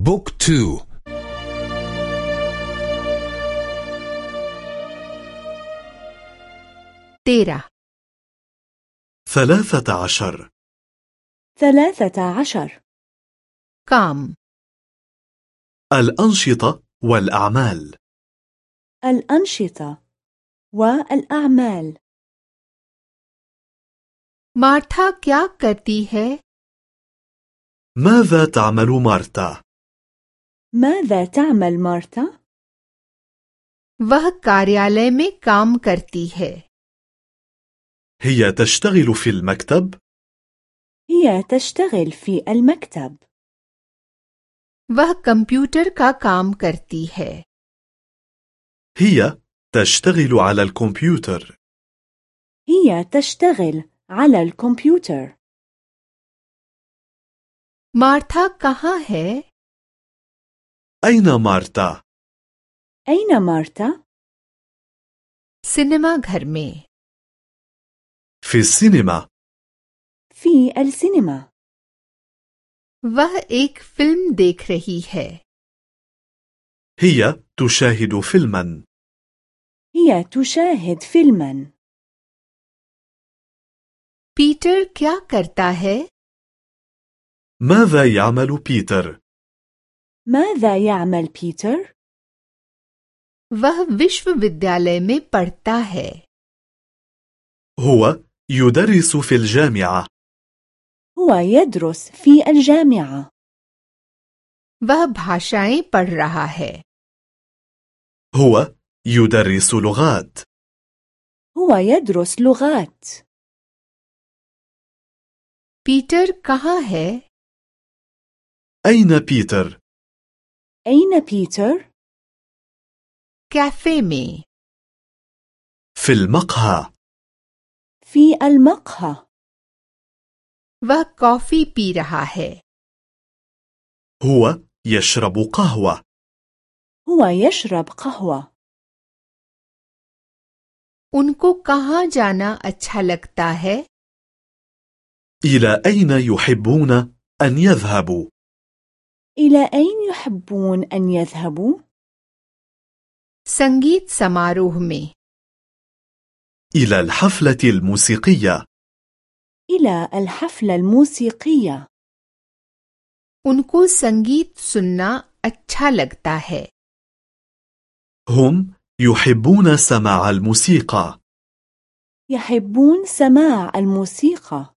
بوك تو تيرا ثلاثة عشر ثلاثة عشر كام الأنشطة والأعمال الأنشطة والأعمال मार्था क्या करती है ماذا تعمل مارتا؟ ماذا تعمل مارتا؟ वह कार्यालय में काम करती है هي تشتغل في المكتب؟ هي تشتغل في المكتب वह कंप्यूटर का काम करती है هي تشتغل على الكمبيوتر هي تشتغل على الكمبيوتر मार्था कहाँ है أين مارتا؟ أين مارتا؟ सिनेमा घर में في السينما في السينما वह एक फिल्म देख रही है هي تشاهد فيلما هي تشاهد فيلما पीटर क्या करता है ماذا يعمل بيتر؟ ماذا يعمل بيتر؟ वह विश्वविद्यालय में पढ़ता है هو يدرس في الجامعة هو يدرس في الجامعة वह भाषाएं पढ़ रहा है هو يدرس لغات هو يدرس لغات पीटर कहाँ है أين بيتر؟ أين بيتر؟ कैफे में في المقهى في المقهى वह कॉफी पी रहा है هو يشرب قهوة هو يشرب قهوة उनको कहाँ जाना अच्छा लगता है إلى أين يحبون أن يذهبوا؟ إلى أين يحبون أن يذهبوا؟ संगीत समारोह में إلى الحفلة الموسيقية إلى الحفلة الموسيقية उनको संगीत सुनना अच्छा लगता है هم يحبون سماع الموسيقى يحبون سماع الموسيقى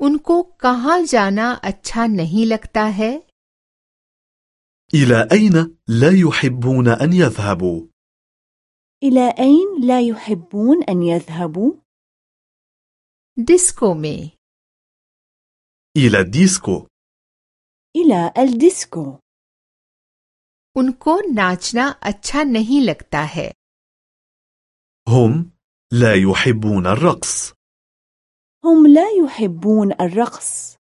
उनको कहाँ जाना अच्छा नहीं लगता है إلى أين لا يحبون أن يذهبوا؟ إلى أين لا يحبون أن يذهبوا؟ डिस्को में إلى الديسكو إلى الديسكو उनको नाचना अच्छा नहीं लगता है هم لا يحبون الرقص هم لا يحبون الرقص.